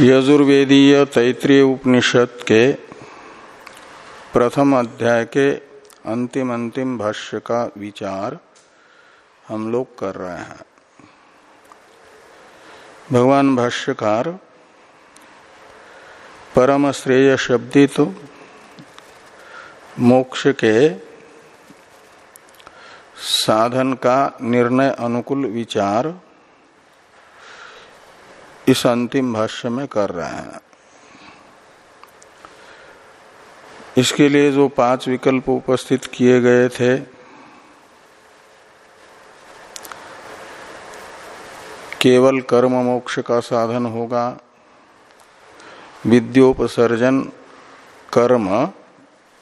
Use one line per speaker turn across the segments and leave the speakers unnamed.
यजुर्वेदीय तैतृय उपनिषद के प्रथम अध्याय के अंतिम अंतिम भाष्य का विचार हम लोग कर रहे हैं। भगवान भाष्यकार, परम श्रेय शब्दित, मोक्ष के साधन का निर्णय अनुकूल विचार इस अंतिम भाष्य में कर रहे हैं। इसके लिए जो पाँच विकल्प उपस्थित किए गए थे, केवल कर्म मोक्ष का साधन होगा, विद्योपसर्जन कर्म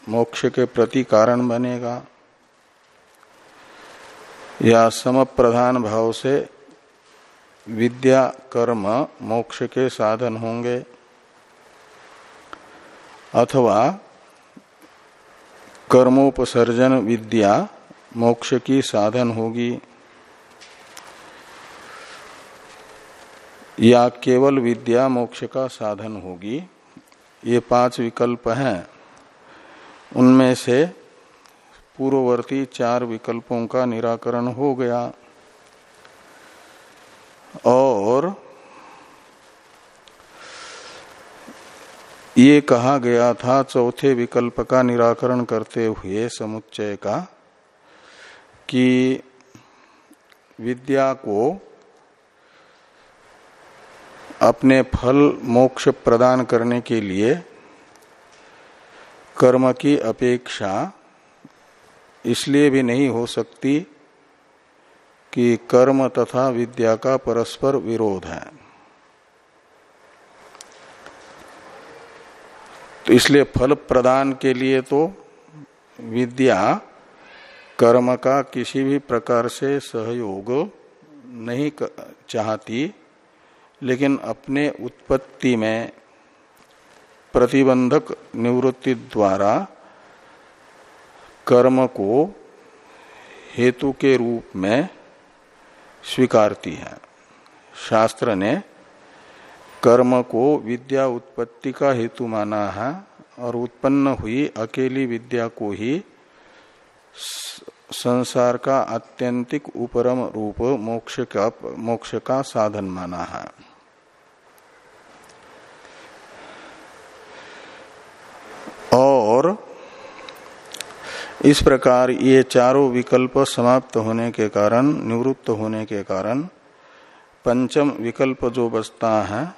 मोक्ष के प्रति कारण बनेगा, या सम प्रधान भाव से विद्या, कर्म, मोक्ष के साधन होंगे। अथवा कर्मोपसर्जन, विद्या, मोक्ष की साधन होगी। या केवल विद्या, मोक्ष का साधन होगी। ये पाँच विकल्प हैं। उनमें से पूर्ववर्ती चार विकल्पों का निराकरण हो गया। और ये कहा गया था चौथे विकल्प का निराकरण करते हुए समुच्चय का, कि विद्या को अपने फल मोक्ष प्रदान करने के लिए कर्म की अपेक्षा इसलिए भी नहीं हो सकती कि कर्म तथा विद्या का परस्पर विरोध है। तो इसलिए फल प्रदान के लिए तो विद्या कर्म का किसी भी प्रकार से सहयोग नहीं चाहती, लेकिन अपने उत्पत्ति में प्रतिबंधक निवृत्ति द्वारा कर्म को हेतु के रूप में स्वीकारती है। शास्त्र ने कर्म को विद्या उत्पत्ति का हेतु माना है और उत्पन्न हुई अकेली विद्या को ही संसार का आत्यंतिक उपरम रूप मोक्ष का मोक्ष का साधन माना है और इस प्रकार ये चारों विकल्प समाप्त होने के कारण, निवृत्त होने के कारण, पंचम विकल्प जो बचता है,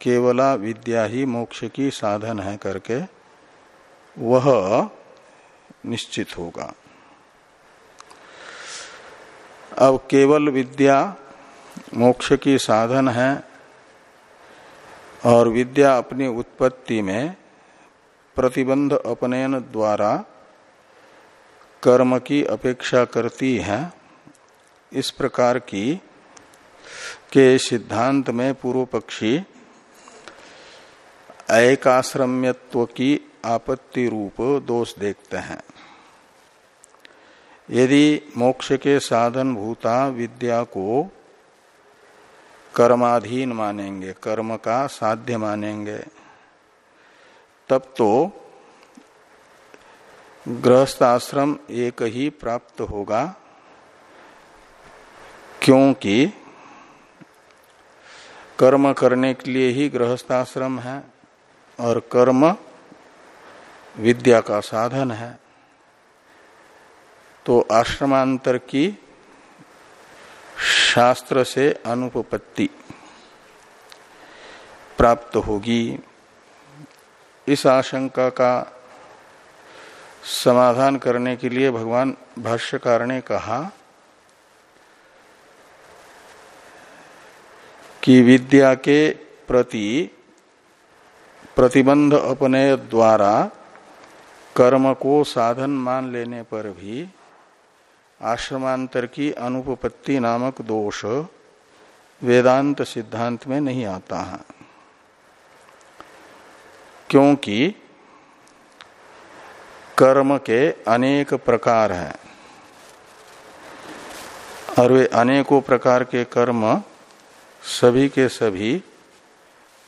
केवला विद्या ही मोक्ष की साधन है करके, वह निश्चित होगा। अब केवल विद्या मोक्ष की साधन है और विद्या अपनी उत्पत्ति में प्रतिबंध अपनयन द्वारा कर्म की अपेक्षा करती है, इस प्रकार की के सिद्धांत में पूर्व पक्षी एकाश्रम्यत्व की आपत्ति रूप दोष देखते हैं। यदि मोक्ष के साधन भूता विद्या को कर्माधीन मानेंगे, कर्म का साध्य मानेंगे, तब तो गृहस्थ आश्रम एक ही प्राप्त होगा, क्योंकि कर्म करने के लिए ही गृहस्थाश्रम है और कर्म विद्या का साधन है। तो आश्रमांतर की शास्त्र से अनुपपत्ति प्राप्त होगी। इस आशंका का समाधान करने के लिए भगवान भाष्यकार ने कहा कि विद्या के प्रति प्रतिबंध अपने द्वारा कर्म को साधन मान लेने पर भी आश्रमांतर की अनुपपत्ति नामक दोष वेदांत सिद्धांत में नहीं आता है। क्योंकि कर्म के अनेक प्रकार हैं। और वे अनेकों प्रकार के कर्म सभी के सभी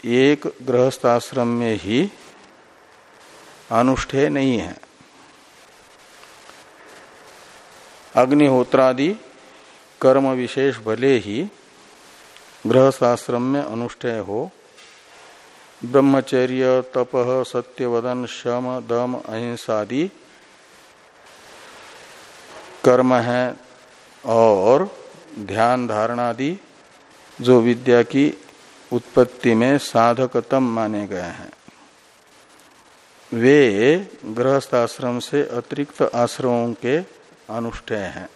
एक गृहस्थाश्रम में ही अनुष्ठेय नहीं है। अग्निहोत्रादि कर्म विशेष भले ही गृहस्थाश्रम में अनुष्ठेय हो ब्रह्मचर्य, तप, सत्यवदन शम दम अहिंसादि कर्म है और ध्यान धारणादि जो विद्या की उत्पत्ति में साधकतम माने गए हैं। वे गृहस्थ आश्रम से अतिरिक्त आश्रमों के अनुष्ठेय हैं।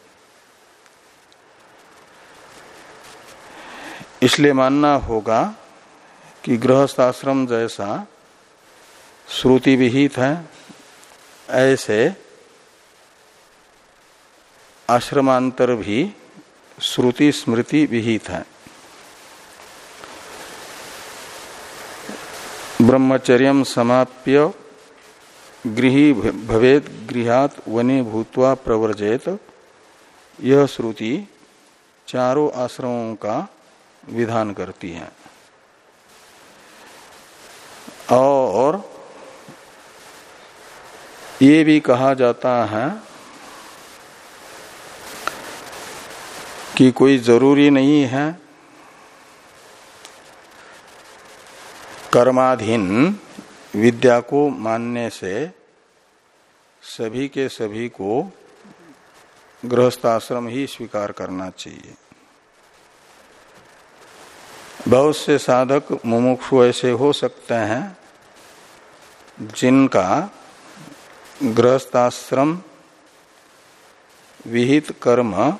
इसलिए मानना होगा कि गृहस्थ आश्रम जैसा श्रुति विहित है, ऐसे आश्रमांतर भी श्रुति स्मृति विहित है। ब्रह्मचर्य समाप्य गृही भवेद गृहात वने भूतवा प्रवर्जेत। यह श्रुति चारों आश्रमों का विधान करती है और ये भी कहा जाता है कि कोई ज़रूरी नहीं है कर्माधीन विद्या को मानने से सभी के सभी को गृहस्थाश्रम ही स्वीकार करना चाहिए। बहुत से साधक मुमुक्षु ऐसे हो सकते हैं जिनका गृहस्थाश्रम विहित कर्म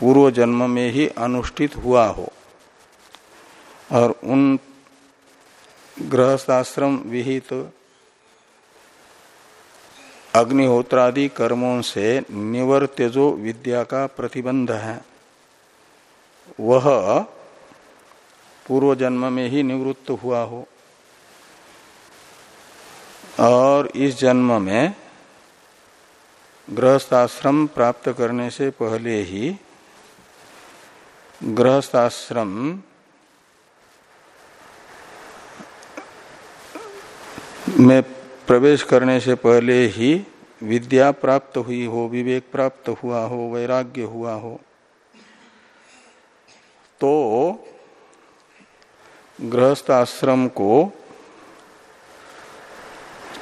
पूर्व जन्म में ही अनुष्ठित हुआ हो। और उन गृहस्थाश्रम विहित अग्निहोत्रादि कर्मों से निवर्त्य जो विद्या का प्रतिबंध है। वह पूर्व जन्म में ही निवृत्त हुआ हो। और इस जन्म में गृहस्थाश्रम प्राप्त करने से पहले ही गृहस्थाश्रम में प्रवेश करने से पहले ही विद्या प्राप्त हुई हो, विवेक प्राप्त हुआ हो, वैराग्य हुआ हो तो गृहस्थ आश्रम को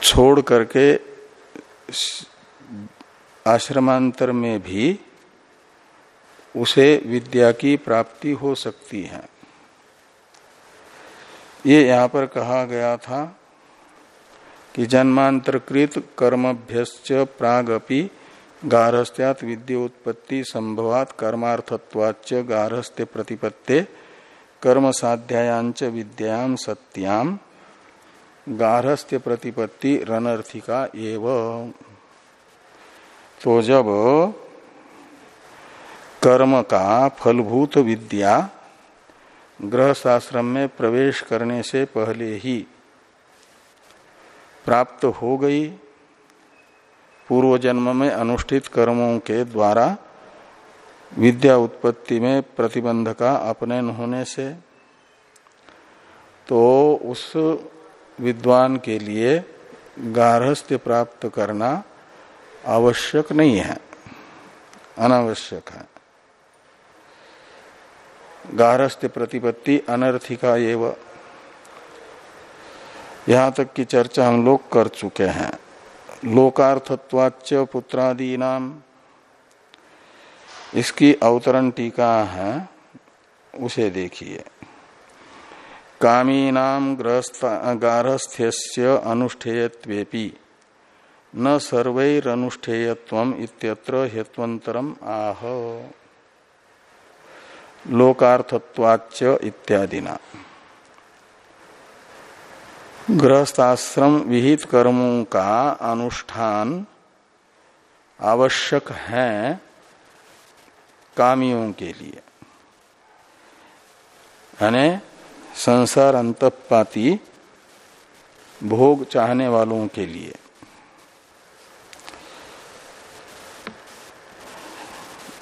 छोड़ करके आश्रमांतर में भी उसे विद्या की प्राप्ति हो सकती है। ये यहाँ पर कहा गया था कि जन्मांतरकृत कर्मभ्यश्च प्रागपि गारहस्थ्यात विद्योत्पत्ति संभवात कर्मार्थत्वाच गारहस्थ्य प्रतिपत्ते कर्म साध्यायांच विद्याम सत्याम। गारहस्थ्य प्रतिपत्ति रनर्थिका एव। तो जब कर्म का फलभूत विद्या शास्त्र में प्रवेश करने से पहले ही प्राप्त हो गई, पूर्व जन्म में अनुष्ठित कर्मों के द्वारा विद्या उत्पत्ति में प्रतिबंध का अपनयन होने से तो उस विद्वान के लिए गारहस्थ्य प्राप्त करना आवश्यक नहीं है, अनावश्यक है। गारहस्थ्य प्रतिपत्ति अनर्थिका एवं। यहाँ तक की चर्चा हम लोग कर चुके हैं। लोकार्थत्वाच पुत्रादि नाम इसकी अवतरण टीका है, उसे देखिए। कामी नाम गारस्थ्य अनुष्ठेयत्वेपि। न सर्वैरनुष्ठेयत्व इत्यत्र हेत्वंतरम आह। लोकार्थत्वाच इत्यादिना। गृहस्थाश्रम विहित कर्मों का अनुष्ठान आवश्यक है कामियों के लिए। यानी संसार अंतपाती भोग चाहने वालों के लिए।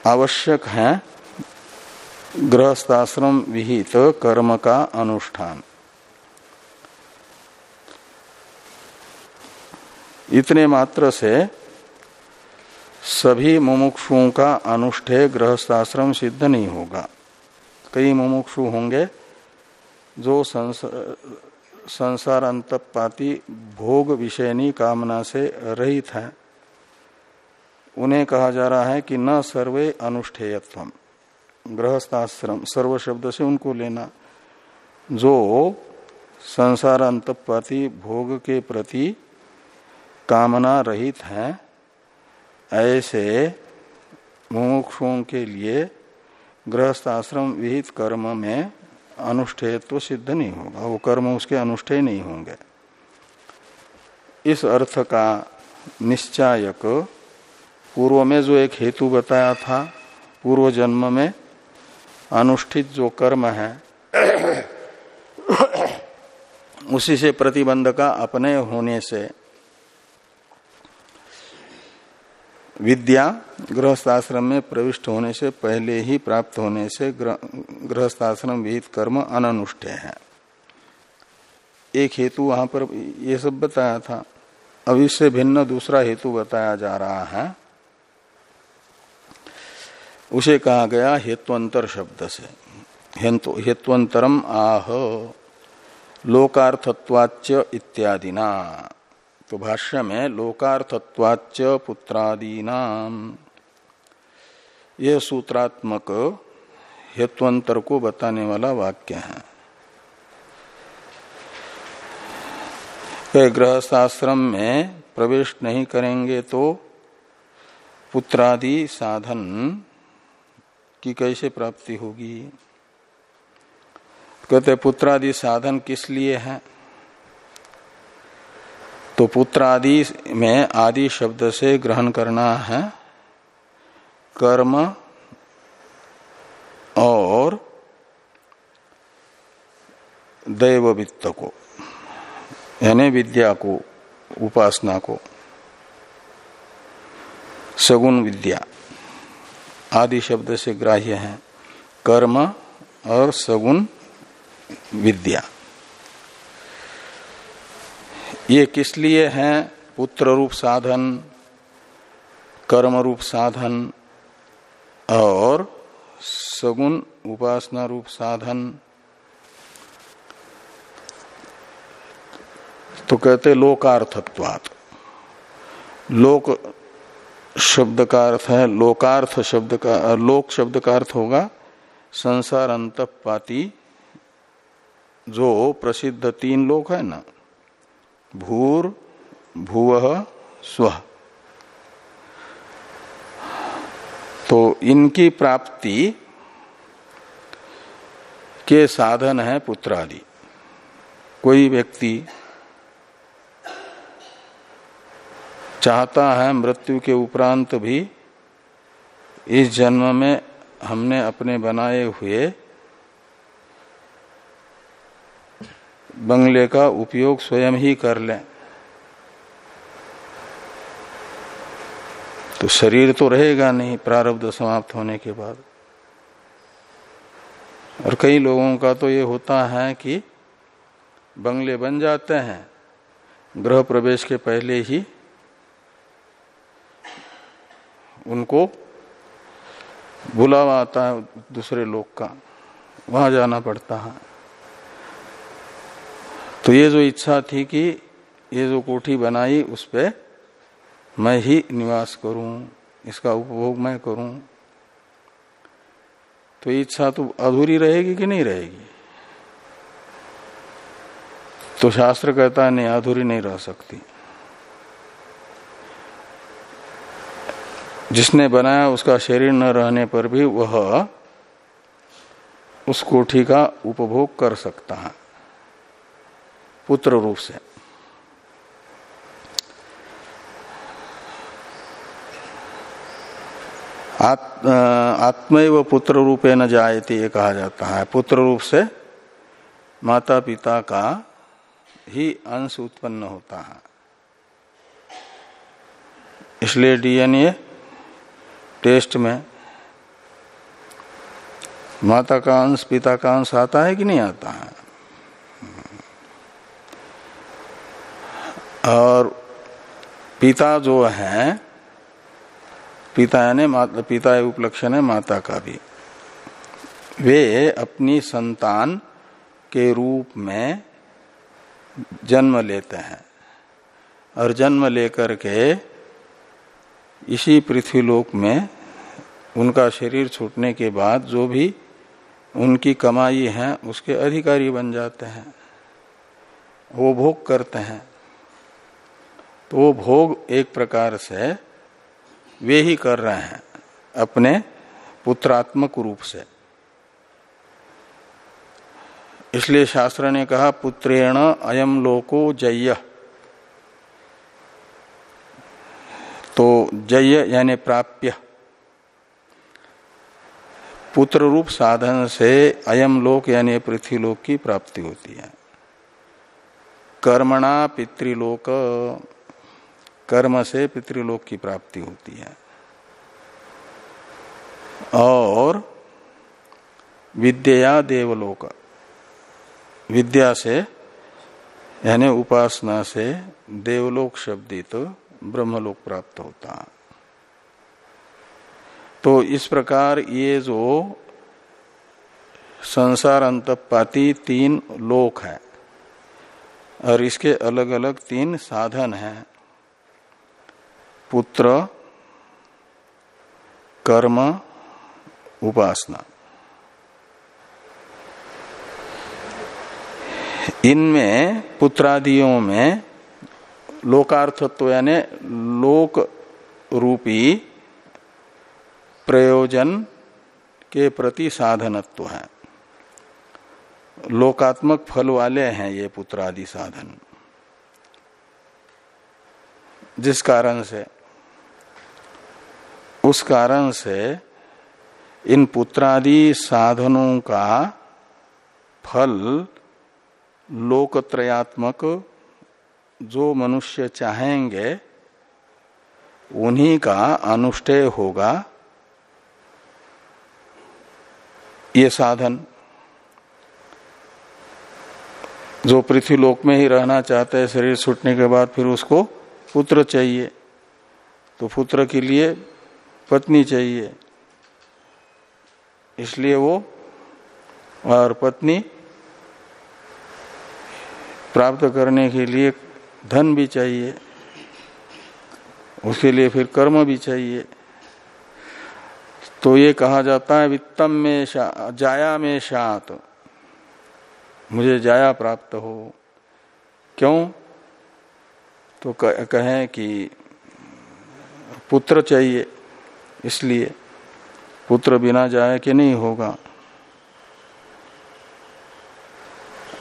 आवश्यक है गृहस्थाश्रम विहित कर्म का अनुष्ठान। इतने मात्र से सभी मुमुक्षुओं का अनुष्ठेय गृहस्थाश्रम सिद्ध नहीं होगा। कई मुमुक्षु होंगे जो संसार अंतपाती भोग विषयनी कामना से रहित है। उन्हें कहा जा रहा है कि न सर्वे अनुष्ठेयत्व गृहस्थाश्रम सर्व शब्द से उनको लेना। जो संसार अंतपाती भोग के प्रति कामना रहित हैं, ऐसे मुमुक्षुओं के लिए गृहस्थ आश्रम विहित कर्म में अनुष्ठेय तो सिद्ध नहीं होगा, वो कर्म उसके अनुष्ठेय नहीं होंगे। इस अर्थ का निश्चायक पूर्व में जो एक हेतु बताया था, पूर्व जन्म में अनुष्ठित जो कर्म है, उसी से प्रतिबंध का अपने होने से विद्या गृहस्थाश्रम में प्रविष्ट होने से पहले ही प्राप्त होने से गृहस्थाश्रम विहित कर्म अनुष्ठेय है। एक हेतु वहाँ पर ये सब बताया था। अब इससे भिन्न दूसरा हेतु बताया जा रहा है। उसे कहा गया हेत्वंतर शब्द से। हेत्वंतरम आह लोकार्थत्वाच इत्यादि ना तो भाष्य में लोकार्थत्वाच पुत्रादीना। यह सूत्रात्मक हेत्वंतर को बताने वाला वाक्य है। गृहस्थाश्रम में प्रवेश नहीं करेंगे तो पुत्रादि साधन की कैसे प्राप्ति होगी? कहते पुत्रादि साधन किस लिए है? तो पुत्र आदि में आदि शब्द से ग्रहण करना है। कर्म और दैव वित्त को, यानी विद्या को, उपासना को, सगुण विद्या आदि शब्द से ग्राह्य है। कर्म और सगुण विद्या। ये किस लिए है? पुत्र रूप साधन, कर्म रूप साधन, और सगुण उपासना रूप साधन। तो कहते लोकार्थत्वात। लोक शब्द का अर्थ है, लोकार्थ शब्द का, लोक शब्द का अर्थ होगा, संसार अंतपाती जो प्रसिद्ध तीन लोक है ना। भूर, भूव, स्व। तो इनकी प्राप्ति के साधन है पुत्रादि। कोई व्यक्ति चाहता है मृत्यु के उपरांत भी इस जन्म में हमने अपने बनाए हुए बंगले का उपयोग स्वयं ही कर लें। तो शरीर तो रहेगा नहीं, प्रारब्ध समाप्त होने के बाद। और कई लोगों का तो ये होता है कि बंगले बन जाते हैं, गृह प्रवेश के पहले ही उनको बुलावा आता है दूसरे लोग का, वहाँ जाना पड़ता है। तो ये जो इच्छा थी कि ये जो कोठी बनाई, उस पर मैं ही निवास करूँ, इसका उपभोग मैं करूँ। तो इच्छा तो अधूरी रहेगी कि नहीं रहेगी? तो शास्त्र कहता नहीं, अधूरी नहीं रह सकती। जिसने बनाया उसका शरीर न रहने पर भी वह उस कोठी का उपभोग कर सकता है। पुत्र रूप से। आत्मैव पुत्र रूपे न जायते ये कहा जाता है। पुत्र रूप से माता पिता का ही अंश उत्पन्न होता है। इसलिए डीएनए टेस्ट में माता का अंश, पिता का अंश आता है कि नहीं आता है? और पिता जो है पिता यानी पिता उपलक्षण है माता का भी। वे अपनी संतान के रूप में जन्म लेते हैं और जन्म लेकर के इसी पृथ्वीलोक में उनका शरीर छूटने के बाद जो भी उनकी कमाई है, उसके अधिकारी बन जाते हैं। वो भोग करते हैं। तो वो भोग एक प्रकार से वे ही कर रहे हैं, अपने पुत्रात्मक रूप से। इसलिए शास्त्र ने कहा, पुत्रेण अयम लोको जय तो जय यानी प्राप्य। पुत्र रूप साधन से अयम लोक यानी पृथ्वीलोक की प्राप्ति होती है। कर्मणा पितृलोक। कर्म से पितृलोक की प्राप्ति होती है। और विद्या देवलोक, विद्या से, यानी उपासना से देवलोक शब्दित तो ब्रह्मलोक प्राप्त होता है। तो इस प्रकार ये जो संसार अंतपाती तीन लोक है, और इसके अलग अलग तीन साधन हैं पुत्र, कर्म, उपासना। इनमें, पुत्रादियों में, लोकार्थत्व यानी लोक रूपी प्रयोजन के प्रति साधनत्व है। लोकात्मक फल वाले हैं ये पुत्रादि साधन। जिस कारण से उस कारण से इन पुत्रादि साधनों का फल लोकत्रयात्मक जो मनुष्य चाहेंगे, उन्हीं का अनुष्ठेय होगा। ये साधन जो पृथ्वी लोक में ही रहना चाहता है, शरीर छूटने के बाद फिर उसको पुत्र चाहिए। तो पुत्र के लिए पत्नी चाहिए। इसलिए वो और पत्नी प्राप्त करने के लिए धन भी चाहिए। उसके लिए फिर कर्म भी चाहिए। तो ये कहा जाता है, वित्तम में जाया में शात। मुझे जाया प्राप्त हो। क्यों? तो कहें कि पुत्र चाहिए। इसलिए पुत्र बिना जाए कि नहीं होगा।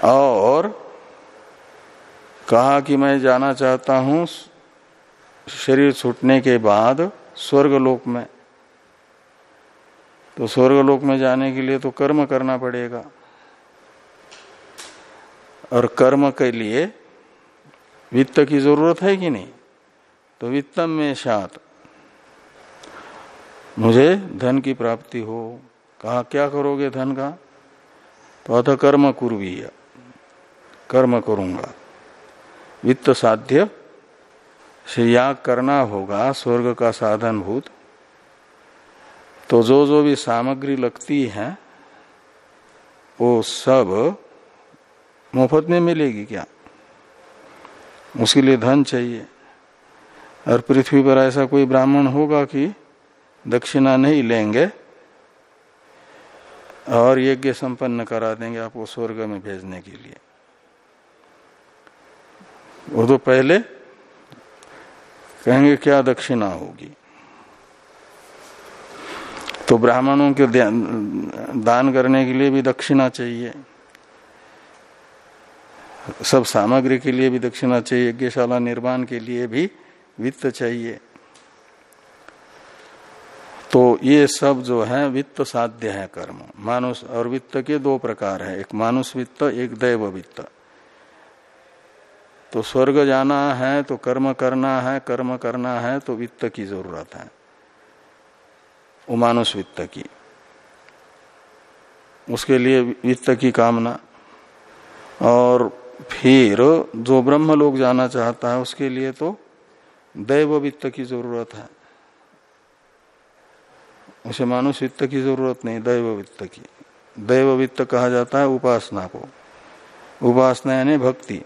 और कहा कि मैं जाना चाहता हूँ शरीर छूटने के बाद स्वर्गलोक में। तो स्वर्गलोक में जाने के लिए तो कर्म करना पड़ेगा। और कर्म के लिए वित्त की ज़रूरत है कि नहीं? तो वित्तम में शात। मुझे धन की प्राप्ति हो। कहा क्या करोगे धन का? तो अथ कर्म कुरवी कर्म करूँगा। वित्त साध्य। से याग करना होगा, स्वर्ग का साधन भूत। तो जो जो भी सामग्री लगती है, वो सब मुफ़्त में मिलेगी क्या? उसके लिए धन चाहिए। और पृथ्वी पर ऐसा कोई ब्राह्मण होगा कि दक्षिणा नहीं लेंगे और यज्ञ संपन्न करा देंगे आपको स्वर्ग में भेजने के लिए। वो तो पहले कहेंगे, क्या दक्षिणा होगी? तो ब्राह्मणों के दान करने के लिए भी दक्षिणा चाहिए। सब सामग्री के लिए भी दक्षिणा चाहिए। यज्ञशाला निर्माण के लिए भी वित्त चाहिए। तो ये सब जो है वित्त साध्य है कर्म। मानुष और वित्त के दो प्रकार है। एक मानुष वित्त, एक दैव वित्त। तो स्वर्ग जाना है तो कर्म करना है, कर्म करना है तो वित्त की ज़रूरत है। उमानुष वित्त की। उसके लिए वित्त की कामना। और फिर जो ब्रह्म लोग जाना चाहता है, उसके लिए तो दैव वित्त की ज़रूरत है। उसे मानुष वित्त की ज़रूरत नहीं दैव वित्त की। दैव वित्त कहा जाता है उपासना को। उपासना यानी भक्ति।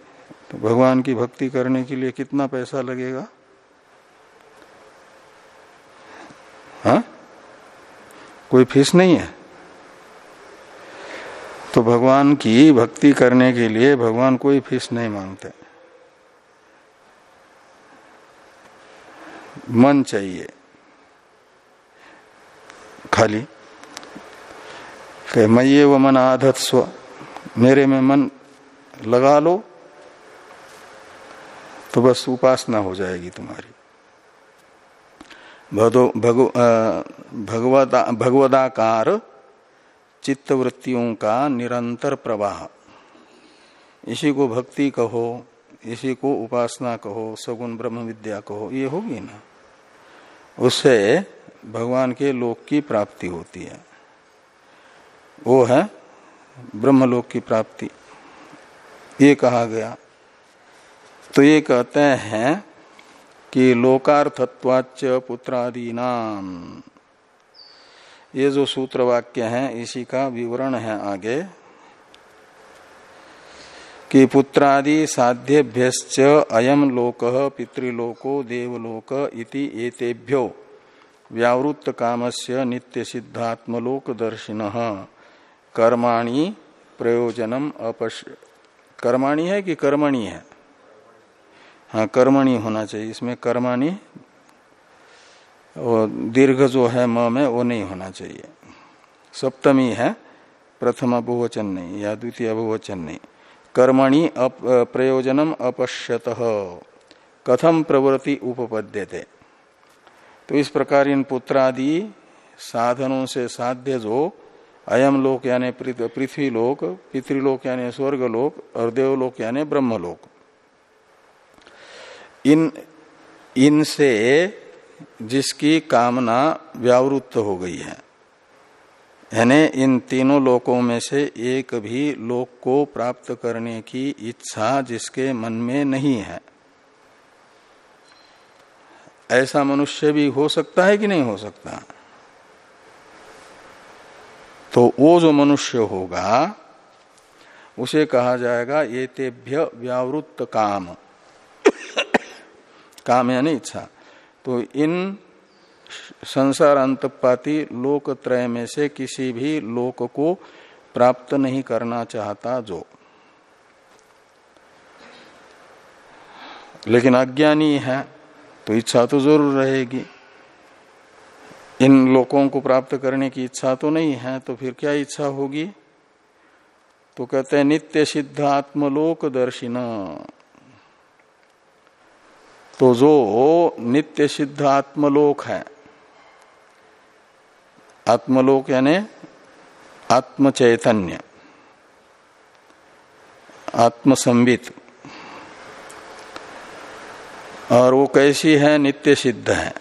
तो भगवान की भक्ति करने के लिए कितना पैसा लगेगा? हा? कोई फ़ीस नहीं है? तो भगवान की भक्ति करने के लिए भगवान कोई फ़ीस नहीं मांगते। मन चाहिए। खाली। मैं ये वो मन आधत स्व, मेरे में मन लगा लो तो बस उपासना हो जाएगी तुम्हारी। भगवदा, भगवदाकार चित्तवृत्तियों का निरंतर प्रवाह। इसी को भक्ति कहो, इसी को उपासना कहो, सगुण ब्रह्म विद्या कहो, ये होगी ना? उससे भगवान के लोक की प्राप्ति होती है। वो है ब्रह्मलोक की प्राप्ति। ये कहा गया। तो ये कहते हैं कि लोकार्थत्वाच पुत्रादि नाम ये जो सूत्र वाक्य है, इसी का विवरण है आगे। कि पुत्रादि साध्यभ्य अयम लोक पितृलोको देवलोक इति एतेभ्यो। व्यावृत्त कामस्य नित्य सिद्धात्मलोक दर्शिन कर्माणि प्रयोजनम अपश्य कर्माणी है कि कर्मणी है? हाँ कर्मणी होना चाहिए। इसमें कर्माणी दीर्घ जो है म में वो नहीं होना चाहिए। सप्तमी है प्रथम बहुवचन नहीं या द्वितीय बहुवचन नहीं। कर्मणि अप, प्रयोजनम अपश्यत। कथम प्रवृत्ति उपपद्यते? तो इस प्रकार इन पुत्रादि साधनों से साध्य जो अयम लोक यानी पृथ्वी लोक, पितृलोक यानी स्वर्ग लोक और देवलोक यानी ब्रह्मलोक। इन, इनसे जिसकी कामना व्यावृत्त हो गई है, यानी इन तीनों लोकों में से एक भी लोक को प्राप्त करने की इच्छा जिसके मन में नहीं है। ऐसा मनुष्य भी हो सकता है कि नहीं हो सकता? तो वो जो मनुष्य होगा, उसे कहा जाएगा ये तेभ्य व्यावृत्त काम। काम यानी इच्छा। तो इन संसार अंतपाती लोक त्रय में से किसी भी लोक को प्राप्त नहीं करना चाहता जो। लेकिन अज्ञानी है। तो इच्छा तो ज़रूर रहेगी। इन लोकों को प्राप्त करने की इच्छा तो नहीं है तो फिर क्या इच्छा होगी? तो कहते हैं, नित्य सिद्ध आत्मलोक दर्शिन। तो जो नित्य सिद्ध आत्मलोक है, आत्मलोक यानी आत्म चैतन्य आत्मसंबित और वो कैसी है? नित्य सिद्ध है।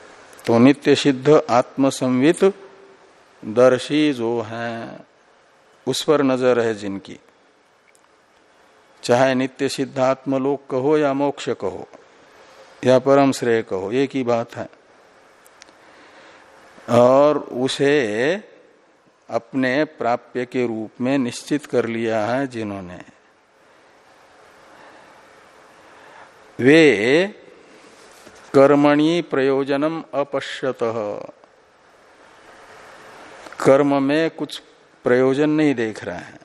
तो नित्य सिद्ध आत्मसंवित दर्शी जो है, उस पर नज़र है जिनकी। चाहे नित्य सिद्ध आत्मलोक कहो या मोक्ष कहो, या परम श्रेय कहो, एक ही बात है। और उसे अपने प्राप्य के रूप में निश्चित कर लिया है जिन्होंने। वे कर्मणि प्रयोजनम अपश्यत। कर्म में कुछ प्रयोजन नहीं देख रहे हैं।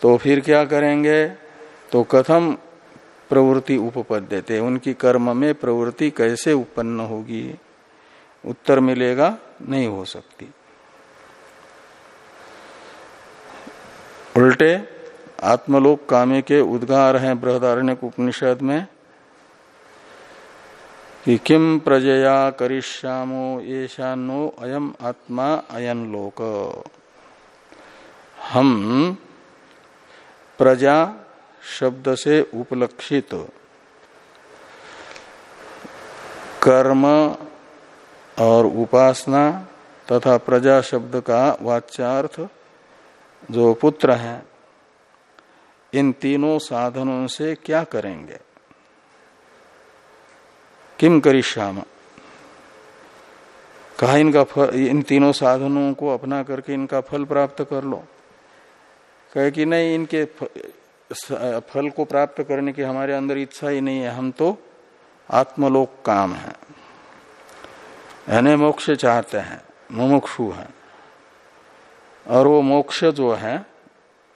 तो फिर क्या करेंगे? तो कथम प्रवृत्ति उपपद्यते, उनकी कर्म में प्रवृत्ति कैसे उत्पन्न होगी? उत्तर मिलेगा, नहीं हो सकती। उल्टे, आत्मलोक कामे के उद्गार हैं बृहदारण्य उपनिषद में। कि किम प्रजया करिष्यामो येषानो अयम आत्मा अयन लोक। हम प्रजा शब्द से उपलक्षित। कर्म और उपासना तथा प्रजा शब्द का वाच्यार्थ जो पुत्र है, इन तीनों साधनों से क्या करेंगे? किम करिश्याम कहा इनका फल, इन तीनों साधनों को अपना करके इनका फल प्राप्त कर लो। कहे कि नहीं, इनके फल को प्राप्त करने की हमारे अंदर इच्छा ही नहीं है। हम तो आत्मलोक काम है। यानी मोक्ष चाहते हैं, मुमुक्षु है। और वो मोक्ष जो है,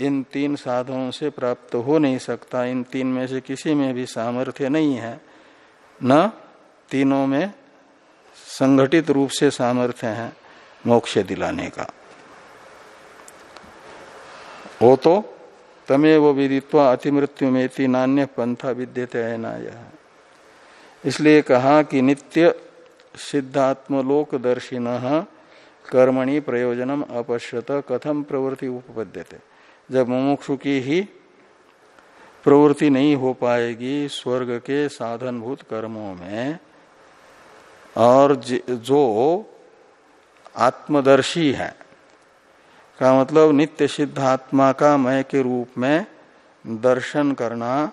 इन तीन साधनों से प्राप्त हो नहीं सकता। इन तीन में से किसी में भी सामर्थ्य नहीं है। न तीनों में संगठित रूप से सामर्थ्य है मोक्ष दिलाने का। वो तो तमेव विदित्वा अतिमृत्यु में ती नान्य पंथा विद्यते है ना यह। इसलिए कहा कि नित्य सिद्धात्मलोक दर्शिन कर्मणि प्रयोजनम अपश्यत कथम प्रवृत्ति उपपद्यते। जब मुमुक्षु की ही प्रवृत्ति नहीं हो पाएगी, स्वर्ग के साधनभूत कर्मों में और जो आत्मदर्शी है, का मतलब नित्य सिद्ध आत्मा का मय के रूप में दर्शन करना,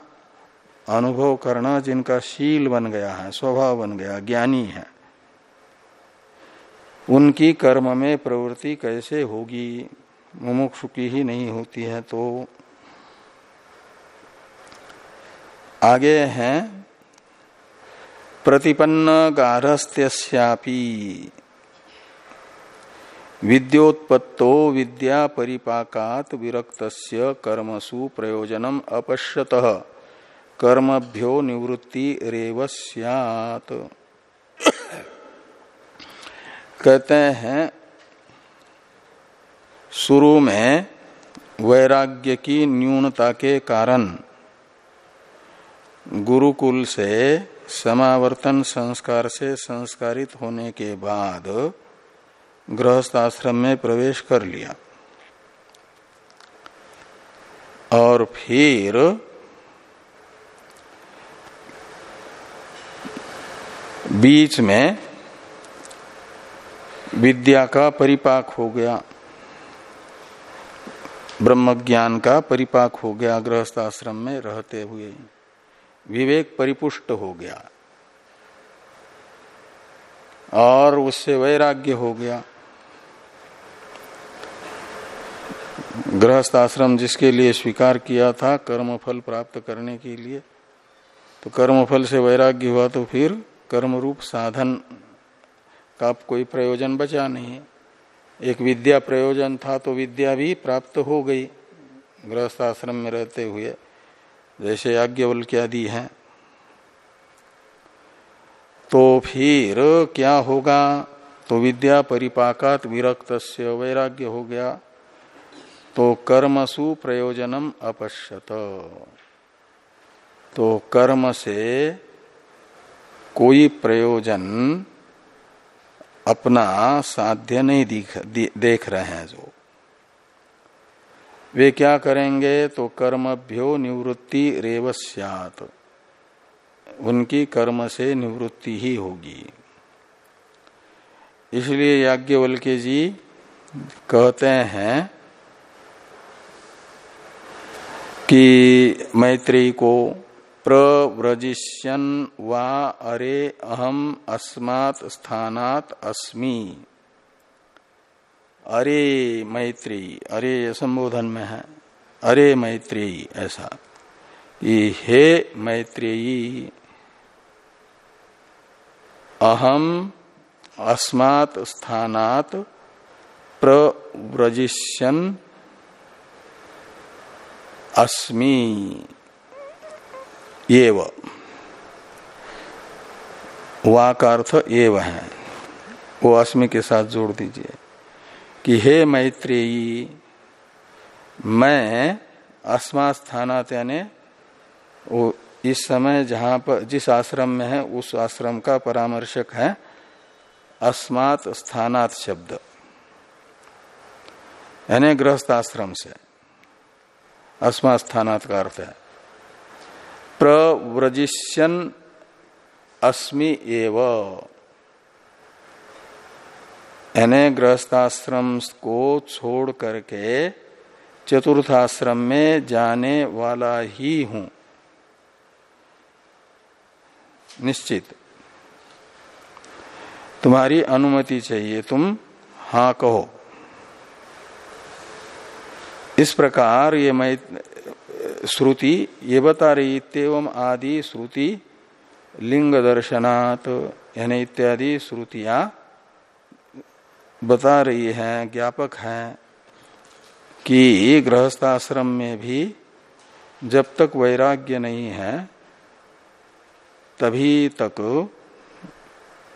अनुभव करना जिनका शील बन गया है, स्वभाव बन गया, ज्ञानी है, उनकी कर्म में प्रवृत्ति कैसे होगी? मुमुक्षु की ही नहीं होती है तो आगे हैं प्रतिपन्न गारहस्थ्यपी विद्योत्पत्तो विद्या परिपाकात विरक्त कर्मसु प्रयोजनम अपश्यत। कर्मभ्यो निवृत्ति रेव कहते हैं, शुरू में वैराग्य की न्यूनता के कारण गुरुकुल से समावर्तन संस्कार से संस्कारित होने के बाद गृहस्थ आश्रम में प्रवेश कर लिया। और फिर बीच में विद्या का परिपाक हो गया ब्रह्म ज्ञान का परिपाक हो गया गृहस्थ आश्रम में रहते हुए। विवेक परिपुष्ट हो गया। और उससे वैराग्य हो गया। गृहस्थ आश्रम जिसके लिए स्वीकार किया था कर्म फल प्राप्त करने के लिए तो कर्म फल से वैराग्य हुआ तो फिर कर्म रूप साधन का कोई प्रयोजन बचा नहीं। एक विद्या प्रयोजन था तो विद्या भी प्राप्त हो गई। गृहस्थ आश्रम में रहते हुए जैसे याज्ञवल्क्य आदि हैं। तो फिर क्या होगा? तो विद्या परिपाकात विरक्त वैराग्य हो गया। तो कर्मसु प्रयोजनम अपश्यत। तो कर्म से कोई प्रयोजन अपना साध्य नहीं दिख देख रहे हैं जो। वे क्या करेंगे? तो कर्मभ्यो निवृत्ति रेवस्यात उनकी कर्म से निवृत्ति ही होगी। इसलिए याज्ञवल्के जी कहते हैं कि मैत्री को प्रव्रजिष्यन वा अरे अहम अस्मात् स्थानात अस्मि। अरे मैत्री, अरे संबोधन में है, अरे मैत्री, ऐसा। कि हे मैत्रेयी, अहम अस्मात् स्थानात प्रव्रजिष्यन अस्मि। एव। वाक अर्थ एव है। वो अस्मि के साथ जोड़ दीजिए। कि हे मैत्रेयी, मैं अस्मा स्थानात यानी वो इस समय जहाँ पर, जिस आश्रम में है, उस आश्रम का परामर्शक है अस्मात स्थानात शब्द। यानी गृहस्थ आश्रम से। अस्मा स्थानात का अर्थ है। प्रव्रजिष्यन अस्मि एव। यानी गृहस्थाश्रम को छोड़ करके चतुर्थाश्रम में जाने वाला ही हूँ। निश्चित। तुम्हारी अनुमति चाहिए, तुम हा कहो। इस प्रकार ये मैं, श्रुति ये बता रही इतम आदि श्रुति, लिंग दर्शनात्, यानी इत्यादि श्रुतियाँ बता रही है, ज्ञापक है कि गृहस्थाश्रम में भी जब तक वैराग्य नहीं है, तभी तक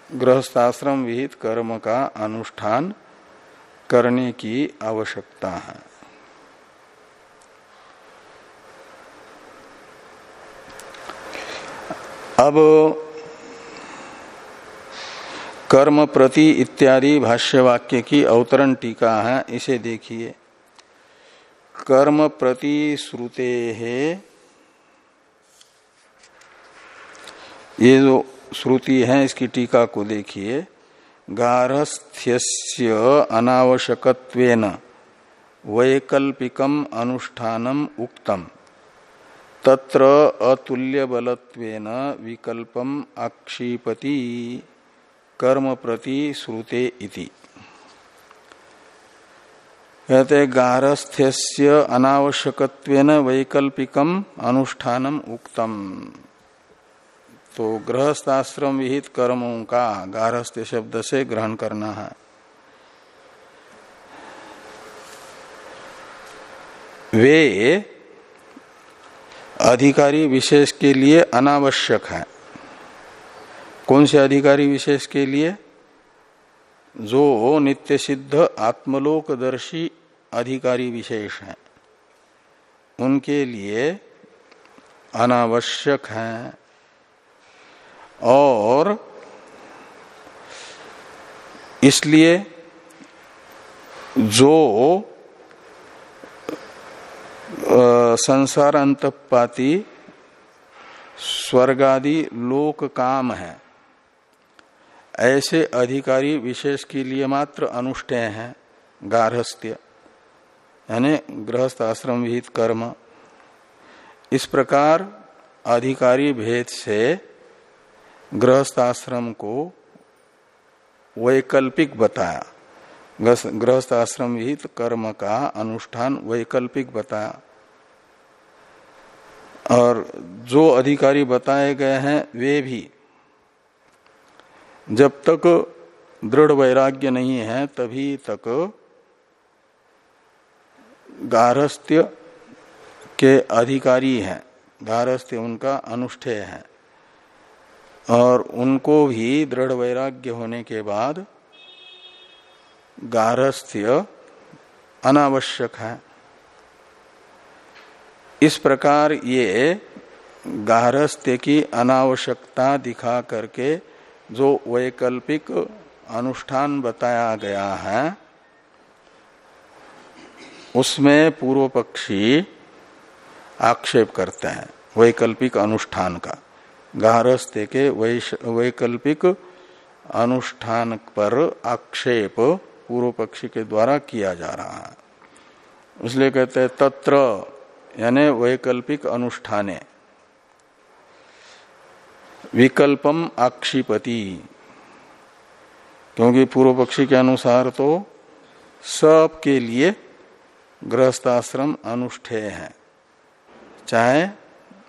गृहस्थाश्रम विहित कर्म का अनुष्ठान करने की आवश्यकता है। अब कर्म प्रति इत्यादि भाष्य वाक्य की अवतरण टीका है, इसे देखिए। कर्म प्रति श्रुते है ये जो श्रुति है, इसकी टीका को देखिए। गारस्थ्य अनावश्यकत्वेन वैकल्पिकम अनुष्ठानम उक्तम। तत्र अतुल्य बलत्वेन विकल्पम आक्षिपति। कर्म प्रति श्रुते इति। कहते गारस्थ्य अनावश्यकत्वेन वैकल्पिकम अनुष्ठानम उक्तम। तो गृहस्थाश्रम विहित कर्मों का गारस्थ्य शब्द से ग्रहण करना है। वे अधिकारी विशेष के लिए अनावश्यक है। कौन से अधिकारी विशेष के लिए? जो नित्य सिद्ध, आत्मलोकदर्शी अधिकारी विशेष हैं। उनके लिए अनावश्यक हैं। और इसलिए जो संसार अंतपाती, स्वर्गादि लोक काम है। ऐसे अधिकारी विशेष के लिए मात्र अनुष्ठेय है, गार्हस्थ्य, यानी गृहस्थ आश्रम विहित कर्म। इस प्रकार अधिकारी भेद से गृहस्थ आश्रम को वैकल्पिक बताया। गृहस्थ आश्रम विहित कर्म का अनुष्ठान वैकल्पिक बताया। और जो अधिकारी बताए गए हैं, वे भी जब तक दृढ़ वैराग्य नहीं है, तभी तक गारस्थ्य के अधिकारी हैं। गारस्थ्य उनका अनुष्ठेय है। और उनको भी दृढ़ वैराग्य होने के बाद गारस्थ्य अनावश्यक है। इस प्रकार ये गारस्थ्य की अनावश्यकता दिखा करके जो वैकल्पिक अनुष्ठान बताया गया है, उसमें पूर्व पक्षी आक्षेप करते हैं, वैकल्पिक अनुष्ठान का। गारस्थ्य के वैकल्पिक अनुष्ठान पर आक्षेप पूर्व पक्षी के द्वारा किया जा रहा है। इसलिए कहते हैं तत्र, यानी वैकल्पिक अनुष्ठाने। विकल्पम आक्षिपति। क्योंकि पूर्व पक्षी के अनुसार तो सब के लिए गृहस्थाश्रम अनुष्ठेय है। चाहे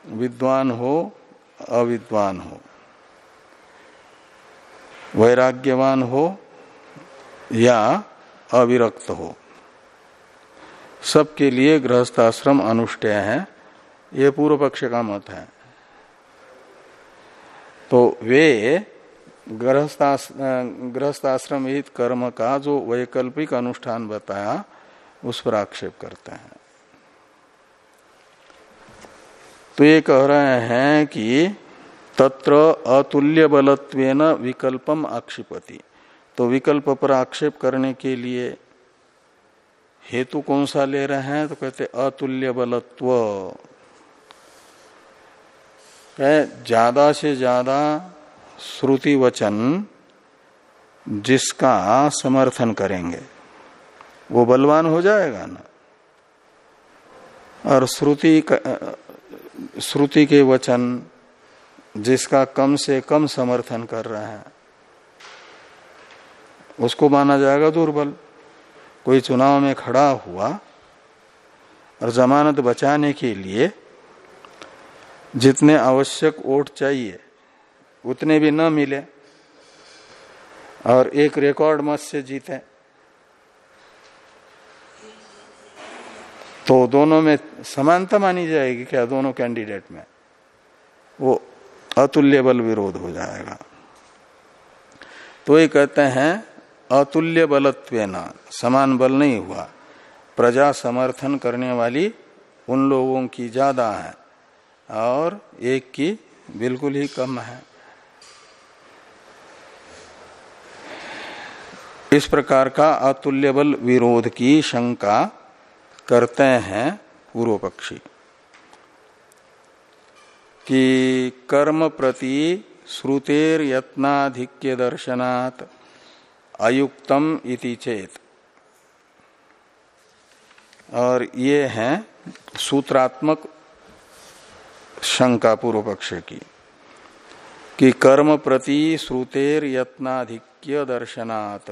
विद्वान हो, अविद्वान हो। वैराग्यवान हो या अविरक्त हो। सबके लिए गृहस्थाश्रम अनुष्ठेय है। ये पूर्व पक्ष का मत है। तो वे गृहस्थाश्रम हित कर्म का जो वैकल्पिक अनुष्ठान बताया, उस पर आक्षेप करते हैं। तो ये कह रहे हैं कि तत्र अतुल्य बलत्वेन विकल्पम आक्षिपति। तो विकल्प पर आक्षेप करने के लिए हेतु कौन सा ले रहे हैं? तो कहते अतुल्य बलत्व। ज़्यादा से ज़्यादा श्रुति वचन जिसका समर्थन करेंगे। वो बलवान हो जाएगा ना? और श्रुति श्रुति के वचन जिसका कम से कम समर्थन कर रहे हैं, उसको माना जाएगा दुर्बल। कोई चुनाव में खड़ा हुआ और जमानत बचाने के लिए जितने आवश्यक वोट चाहिए, उतने भी न मिले और एक रिकॉर्ड मत से जीते। तो दोनों में समानता मानी जाएगी क्या दोनों कैंडिडेट में? वो अतुल्य बल विरोध हो जाएगा। तो ये कहते हैं अतुल्य बलत्व समान बल नहीं हुआ। प्रजा समर्थन करने वाली उन लोगों की ज़्यादा है। और एक की बिल्कुल ही कम है। इस प्रकार का अतुल्य बल विरोध की शंका करते हैं पूर्व पक्षी कि कर्म प्रति श्रुतेर यत्नाधिक्य दर्शनात् अयुक्तम इति चेत। और ये है सूत्रात्मक शंका पूर्व पक्ष की, कि कर्म प्रति श्रुतेर यत्नाधिक्य दर्शनात्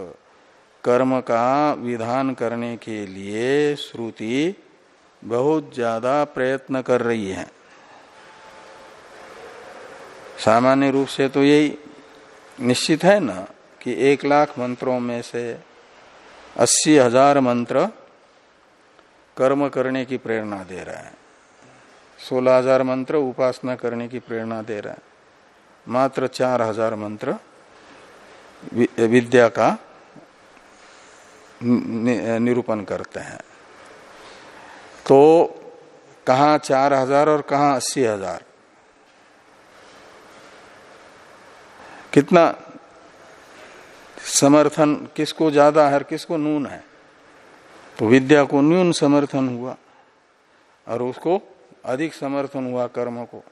कर्म का विधान करने के लिए श्रुति बहुत ज़्यादा प्रयत्न कर रही है। सामान्य रूप से तो यही निश्चित है ना, कि एक लाख मंत्रों में से अस्सी हज़ार मंत्र कर्म करने की प्रेरणा दे रहा है। सोलह हज़ार मंत्र उपासना करने की प्रेरणा दे रहा है। मात्र चार हज़ार मंत्र विद्या का निरूपण करते हैं। तो कहा चार हज़ार और कहा अस्सी हज़ार? कितना समर्थन, किसको ज़्यादा है और किसको नून है? तो विद्या को न्यून समर्थन हुआ और उसको अधिक समर्थन हुआ कर्म को,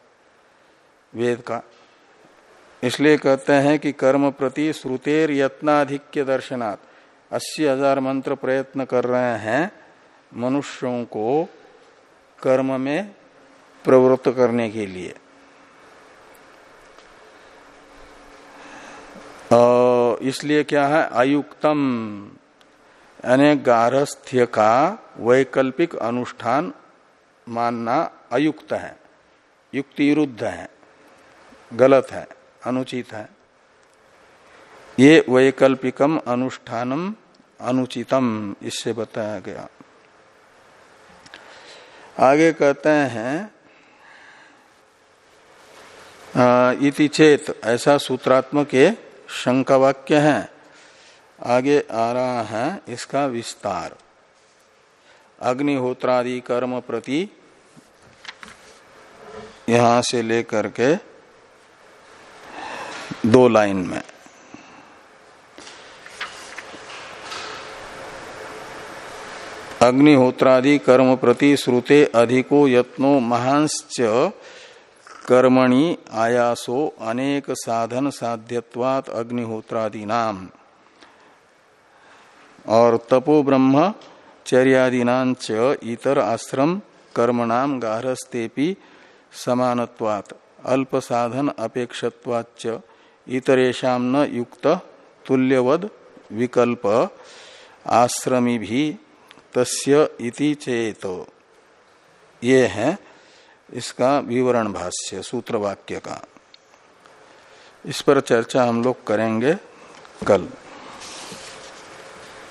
वेद का। इसलिए कहते हैं कि कर्म प्रति श्रुतेर यत्नाधिक्य दर्शनात्। अस्सी हज़ार मंत्र प्रयत्न कर रहे हैं मनुष्यों को कर्म में प्रवृत्त करने के लिए। इसलिए क्या है? आयुक्तम, यानी गारस्थ्य का वैकल्पिक अनुष्ठान मानना अयुक्त है युक्ति विरुद्ध है, गलत है, अनुचित है। ये वैकल्पिकम अनुष्ठानम अनुचितम, इससे बताया गया। आगे कहते हैं इति चेत, ऐसा सूत्रात्मक शंका वाक्य है। आगे आ रहा है इसका विस्तार। अग्निहोत्रादि कर्म प्रति यहाँ से लेकर के दो लाइन में। अग्निहोत्रादि कर्म प्रति श्रुते अधिको यत्नो महांश्च कर्मणि आयासो अनेक साधन साध्यवात अग्निहोत्रादि नाम और तपो ब्रह्म चर्यादीनाच इतर आश्रम कर्मणाम गारस्तेपि समानत्वात् अल्प साधन अपेक्षत्वाच्च इतरेशा न युक्त, तुल्यवद विकल्प आश्रमी भी तस्य इति चेत। ये है इसका विवरण भाष्य सूत्र वाक्य का। इस पर चर्चा हम लोग करेंगे कल।